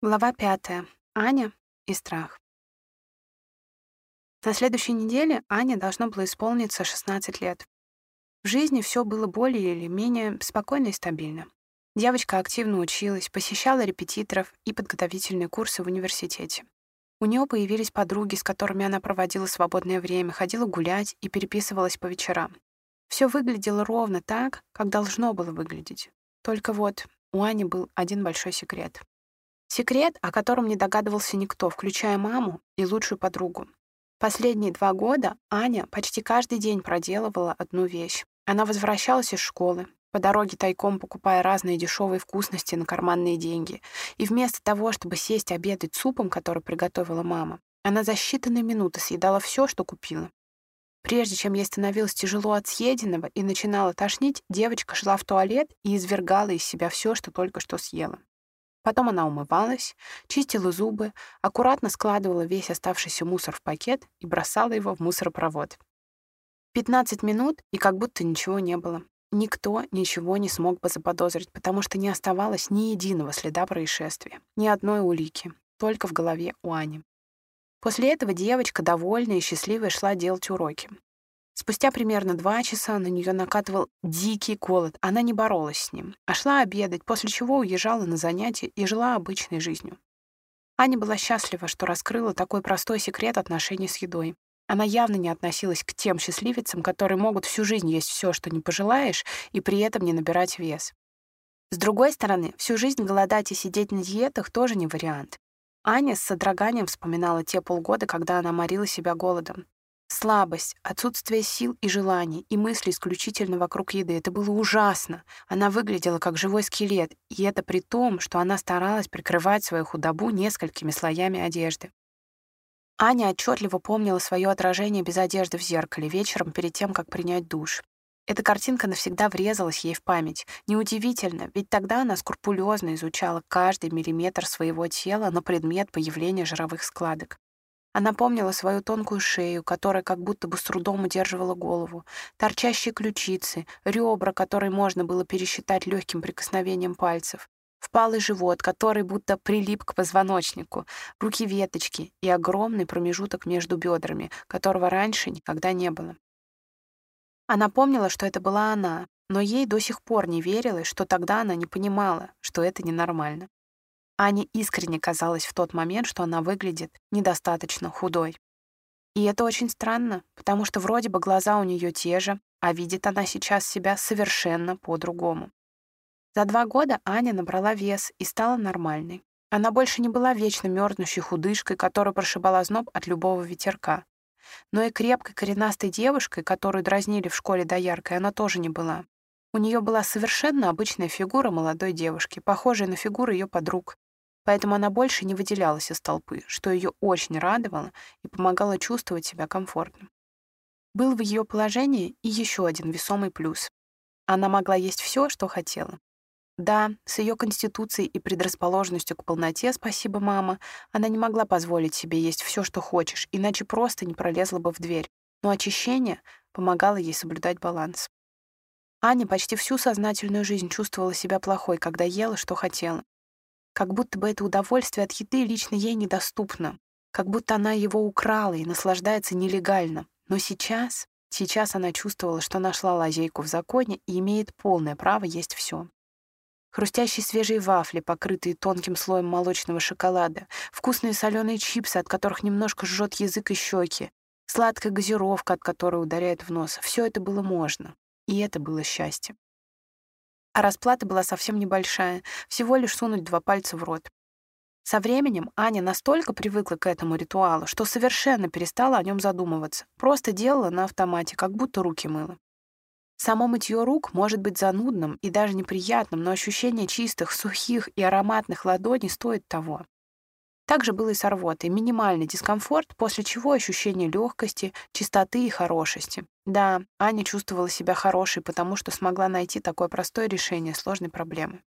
Глава пятая. Аня и страх. На следующей неделе Ане должно было исполниться 16 лет. В жизни все было более или менее спокойно и стабильно. Девочка активно училась, посещала репетиторов и подготовительные курсы в университете. У нее появились подруги, с которыми она проводила свободное время, ходила гулять и переписывалась по вечерам. Все выглядело ровно так, как должно было выглядеть. Только вот у Ани был один большой секрет. Секрет, о котором не догадывался никто, включая маму и лучшую подругу. Последние два года Аня почти каждый день проделывала одну вещь. Она возвращалась из школы, по дороге тайком покупая разные дешевые вкусности на карманные деньги. И вместо того, чтобы сесть обедать супом, который приготовила мама, она за считанные минуты съедала все, что купила. Прежде чем ей становилось тяжело от съеденного и начинала тошнить, девочка шла в туалет и извергала из себя все, что только что съела. Потом она умывалась, чистила зубы, аккуратно складывала весь оставшийся мусор в пакет и бросала его в мусоропровод. 15 минут, и как будто ничего не было. Никто ничего не смог бы заподозрить, потому что не оставалось ни единого следа происшествия, ни одной улики, только в голове у Ани. После этого девочка, довольная и счастливая, шла делать уроки. Спустя примерно два часа на нее накатывал дикий голод. Она не боролась с ним, а шла обедать, после чего уезжала на занятия и жила обычной жизнью. Аня была счастлива, что раскрыла такой простой секрет отношений с едой. Она явно не относилась к тем счастливицам, которые могут всю жизнь есть все, что не пожелаешь, и при этом не набирать вес. С другой стороны, всю жизнь голодать и сидеть на диетах тоже не вариант. Аня с содроганием вспоминала те полгода, когда она морила себя голодом. Слабость, отсутствие сил и желаний, и мысли исключительно вокруг еды. Это было ужасно. Она выглядела как живой скелет, и это при том, что она старалась прикрывать свою худобу несколькими слоями одежды. Аня отчетливо помнила свое отражение без одежды в зеркале вечером перед тем, как принять душ. Эта картинка навсегда врезалась ей в память. Неудивительно, ведь тогда она скрупулезно изучала каждый миллиметр своего тела на предмет появления жировых складок. Она помнила свою тонкую шею, которая как будто бы с трудом удерживала голову, торчащие ключицы, ребра, которые можно было пересчитать легким прикосновением пальцев, впалый живот, который будто прилип к позвоночнику, руки веточки и огромный промежуток между бедрами, которого раньше никогда не было. Она помнила, что это была она, но ей до сих пор не верилось, что тогда она не понимала, что это ненормально. Ане искренне казалось в тот момент, что она выглядит недостаточно худой. И это очень странно, потому что вроде бы глаза у нее те же, а видит она сейчас себя совершенно по-другому. За два года Аня набрала вес и стала нормальной. Она больше не была вечно мерзнущей худышкой, которая прошибала зноб от любого ветерка. Но и крепкой коренастой девушкой, которую дразнили в школе дояркой, она тоже не была. У нее была совершенно обычная фигура молодой девушки, похожая на фигуру ее подруг, Поэтому она больше не выделялась из толпы, что ее очень радовало и помогало чувствовать себя комфортно. Был в ее положении и еще один весомый плюс. Она могла есть все, что хотела. Да, с ее конституцией и предрасположенностью к полноте, спасибо, мама, она не могла позволить себе есть все, что хочешь, иначе просто не пролезла бы в дверь. Но очищение помогало ей соблюдать баланс. Аня почти всю сознательную жизнь чувствовала себя плохой, когда ела, что хотела как будто бы это удовольствие от еды лично ей недоступно, как будто она его украла и наслаждается нелегально. Но сейчас, сейчас она чувствовала, что нашла лазейку в законе и имеет полное право есть все. Хрустящие свежие вафли, покрытые тонким слоем молочного шоколада, вкусные соленые чипсы, от которых немножко жжет язык и щеки, сладкая газировка, от которой ударяет в нос. Все это было можно. И это было счастье а расплата была совсем небольшая, всего лишь сунуть два пальца в рот. Со временем Аня настолько привыкла к этому ритуалу, что совершенно перестала о нем задумываться, просто делала на автомате, как будто руки мыла. Само мытье рук может быть занудным и даже неприятным, но ощущение чистых, сухих и ароматных ладоней стоит того. Также было и с рвотой. Минимальный дискомфорт, после чего ощущение легкости, чистоты и хорошести. Да, Аня чувствовала себя хорошей, потому что смогла найти такое простое решение сложной проблемы.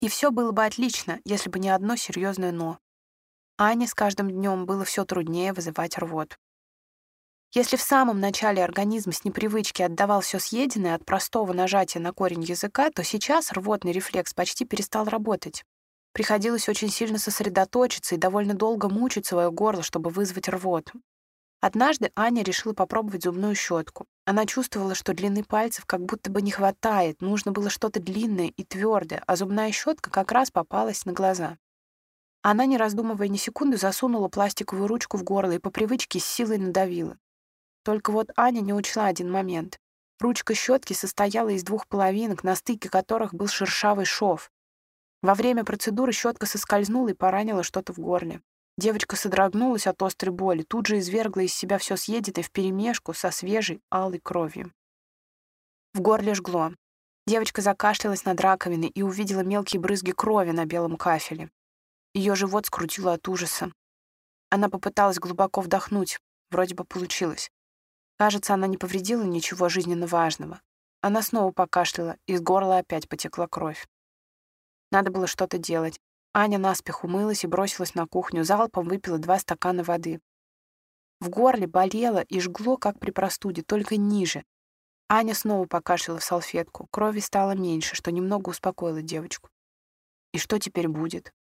И все было бы отлично, если бы не одно серьезное «но». Ане с каждым днем было все труднее вызывать рвоту. Если в самом начале организм с непривычки отдавал все съеденное от простого нажатия на корень языка, то сейчас рвотный рефлекс почти перестал работать. Приходилось очень сильно сосредоточиться и довольно долго мучить свое горло, чтобы вызвать рвоту. Однажды Аня решила попробовать зубную щетку. Она чувствовала, что длины пальцев как будто бы не хватает, нужно было что-то длинное и твердое, а зубная щетка как раз попалась на глаза. Она, не раздумывая ни секунды, засунула пластиковую ручку в горло и по привычке с силой надавила. Только вот Аня не учла один момент. Ручка щетки состояла из двух половинок, на стыке которых был шершавый шов. Во время процедуры щетка соскользнула и поранила что-то в горле. Девочка содрогнулась от острой боли, тут же извергла из себя все съеденное вперемешку со свежей алой кровью. В горле жгло. Девочка закашлялась над раковиной и увидела мелкие брызги крови на белом кафеле. Ее живот скрутило от ужаса. Она попыталась глубоко вдохнуть. Вроде бы получилось. Кажется, она не повредила ничего жизненно важного. Она снова покашляла, из горла опять потекла кровь. Надо было что-то делать. Аня наспех умылась и бросилась на кухню, залпом выпила два стакана воды. В горле болело и жгло, как при простуде, только ниже. Аня снова покашляла в салфетку. Крови стало меньше, что немного успокоило девочку. И что теперь будет?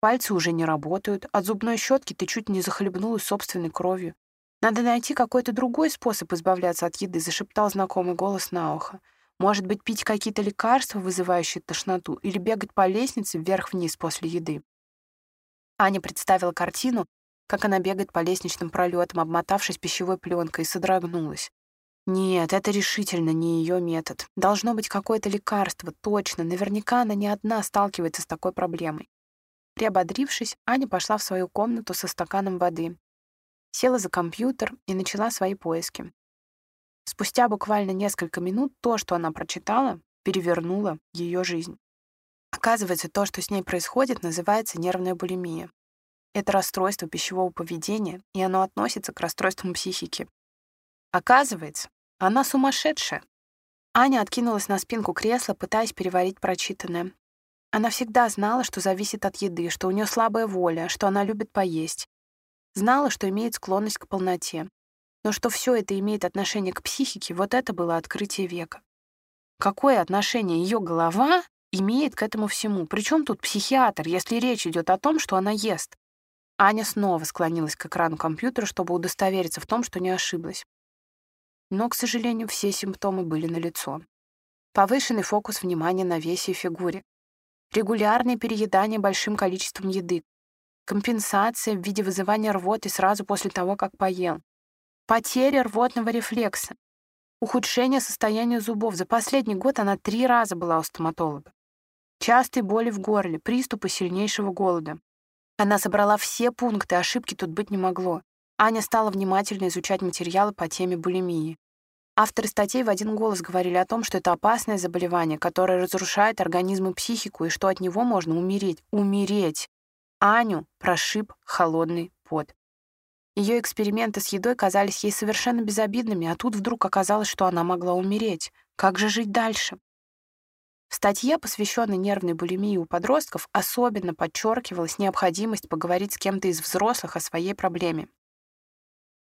Пальцы уже не работают, от зубной щетки ты чуть не захлебнулась собственной кровью. Надо найти какой-то другой способ избавляться от еды, зашептал знакомый голос на ухо. Может быть, пить какие-то лекарства, вызывающие тошноту, или бегать по лестнице вверх-вниз после еды. Аня представила картину, как она бегает по лестничным пролетам, обмотавшись пищевой пленкой, и содрогнулась. Нет, это решительно не ее метод. Должно быть какое-то лекарство, точно. Наверняка она не одна сталкивается с такой проблемой. Приободрившись, Аня пошла в свою комнату со стаканом воды. Села за компьютер и начала свои поиски. Спустя буквально несколько минут то, что она прочитала, перевернуло ее жизнь. Оказывается, то, что с ней происходит, называется нервная булимия. Это расстройство пищевого поведения, и оно относится к расстройствам психики. Оказывается, она сумасшедшая. Аня откинулась на спинку кресла, пытаясь переварить прочитанное. Она всегда знала, что зависит от еды, что у нее слабая воля, что она любит поесть. Знала, что имеет склонность к полноте. Но что все это имеет отношение к психике, вот это было открытие века. Какое отношение ее голова имеет к этому всему? Причем тут психиатр, если речь идет о том, что она ест? Аня снова склонилась к экрану компьютера, чтобы удостовериться в том, что не ошиблась. Но, к сожалению, все симптомы были налицо. Повышенный фокус внимания на весе и фигуре, регулярное переедание большим количеством еды, компенсация в виде вызывания рвоты сразу после того, как поел, потеря рвотного рефлекса, ухудшение состояния зубов. За последний год она три раза была у стоматолога. Частые боли в горле, приступы сильнейшего голода. Она собрала все пункты, ошибки тут быть не могло. Аня стала внимательно изучать материалы по теме булимии. Авторы статей в один голос говорили о том, что это опасное заболевание, которое разрушает организм и психику, и что от него можно умереть. Умереть! Аню прошиб холодный пот. Ее эксперименты с едой казались ей совершенно безобидными, а тут вдруг оказалось, что она могла умереть. Как же жить дальше? В статье, посвященной нервной булимии у подростков, особенно подчеркивалась необходимость поговорить с кем-то из взрослых о своей проблеме.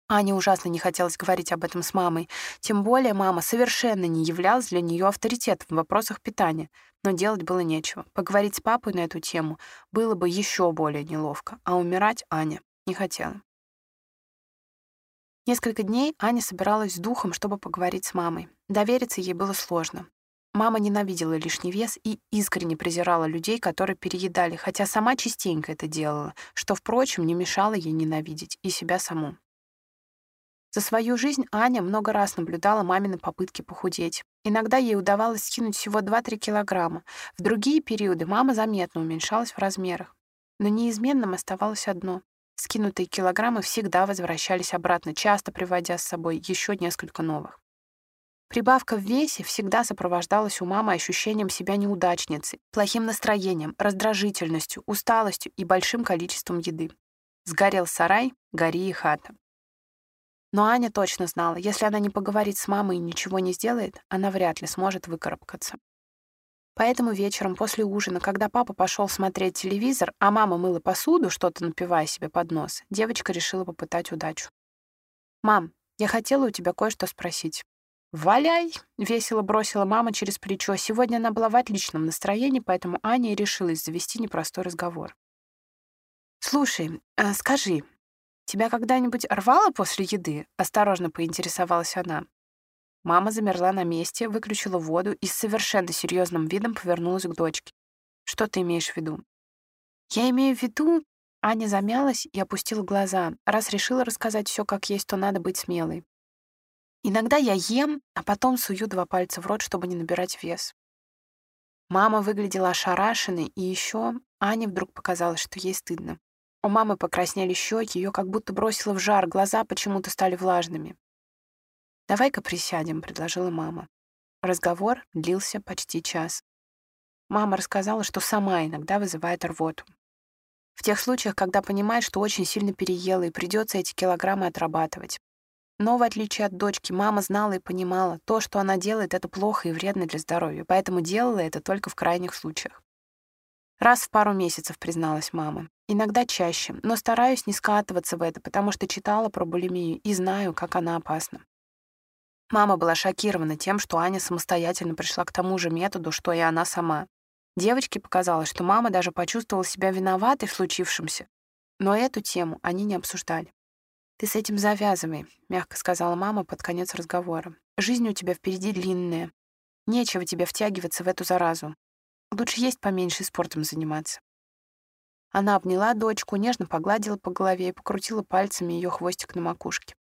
Ане ужасно не хотелось говорить об этом с мамой. Тем более мама совершенно не являлась для нее авторитетом в вопросах питания. Но делать было нечего. Поговорить с папой на эту тему было бы еще более неловко, а умирать Аня не хотела. Несколько дней Аня собиралась с духом, чтобы поговорить с мамой. Довериться ей было сложно. Мама ненавидела лишний вес и искренне презирала людей, которые переедали, хотя сама частенько это делала, что, впрочем, не мешало ей ненавидеть и себя саму. За свою жизнь Аня много раз наблюдала мамины попытки похудеть. Иногда ей удавалось скинуть всего 2-3 килограмма. В другие периоды мама заметно уменьшалась в размерах. Но неизменным оставалось одно. Скинутые килограммы всегда возвращались обратно, часто приводя с собой еще несколько новых. Прибавка в весе всегда сопровождалась у мамы ощущением себя неудачницей, плохим настроением, раздражительностью, усталостью и большим количеством еды. Сгорел сарай, гори и хата. Но Аня точно знала, если она не поговорит с мамой и ничего не сделает, она вряд ли сможет выкарабкаться. Поэтому вечером после ужина, когда папа пошел смотреть телевизор, а мама мыла посуду, что-то напивая себе под нос, девочка решила попытать удачу. «Мам, я хотела у тебя кое-что спросить». «Валяй!» — весело бросила мама через плечо. Сегодня она была в отличном настроении, поэтому Аня и решилась завести непростой разговор. «Слушай, а скажи, тебя когда-нибудь рвало после еды?» — осторожно поинтересовалась она. Мама замерла на месте, выключила воду и с совершенно серьезным видом повернулась к дочке. «Что ты имеешь в виду?» «Я имею в виду...» Аня замялась и опустила глаза. Раз решила рассказать все как есть, то надо быть смелой. Иногда я ем, а потом сую два пальца в рот, чтобы не набирать вес. Мама выглядела ошарашенной, и еще Ане вдруг показалось, что ей стыдно. У мамы покраснели щеки, ее как будто бросило в жар, глаза почему-то стали влажными. «Давай-ка присядем», — предложила мама. Разговор длился почти час. Мама рассказала, что сама иногда вызывает рвоту. В тех случаях, когда понимает, что очень сильно переела и придется эти килограммы отрабатывать. Но, в отличие от дочки, мама знала и понимала, то, что она делает, это плохо и вредно для здоровья, поэтому делала это только в крайних случаях. Раз в пару месяцев, призналась мама. Иногда чаще, но стараюсь не скатываться в это, потому что читала про булимию и знаю, как она опасна. Мама была шокирована тем, что Аня самостоятельно пришла к тому же методу, что и она сама. Девочке показалось, что мама даже почувствовала себя виноватой в случившемся. Но эту тему они не обсуждали. «Ты с этим завязывай», — мягко сказала мама под конец разговора. «Жизнь у тебя впереди длинная. Нечего тебе втягиваться в эту заразу. Лучше есть поменьше и спортом заниматься». Она обняла дочку, нежно погладила по голове и покрутила пальцами ее хвостик на макушке.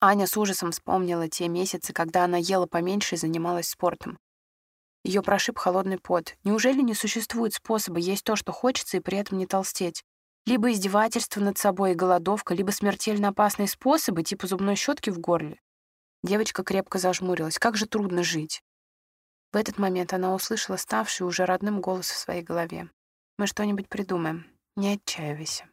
Аня с ужасом вспомнила те месяцы, когда она ела поменьше и занималась спортом. Ее прошиб холодный пот. Неужели не существует способа есть то, что хочется, и при этом не толстеть? Либо издевательство над собой и голодовка, либо смертельно опасные способы, типа зубной щетки в горле. Девочка крепко зажмурилась. Как же трудно жить. В этот момент она услышала ставший уже родным голос в своей голове. «Мы что-нибудь придумаем. Не отчаивайся».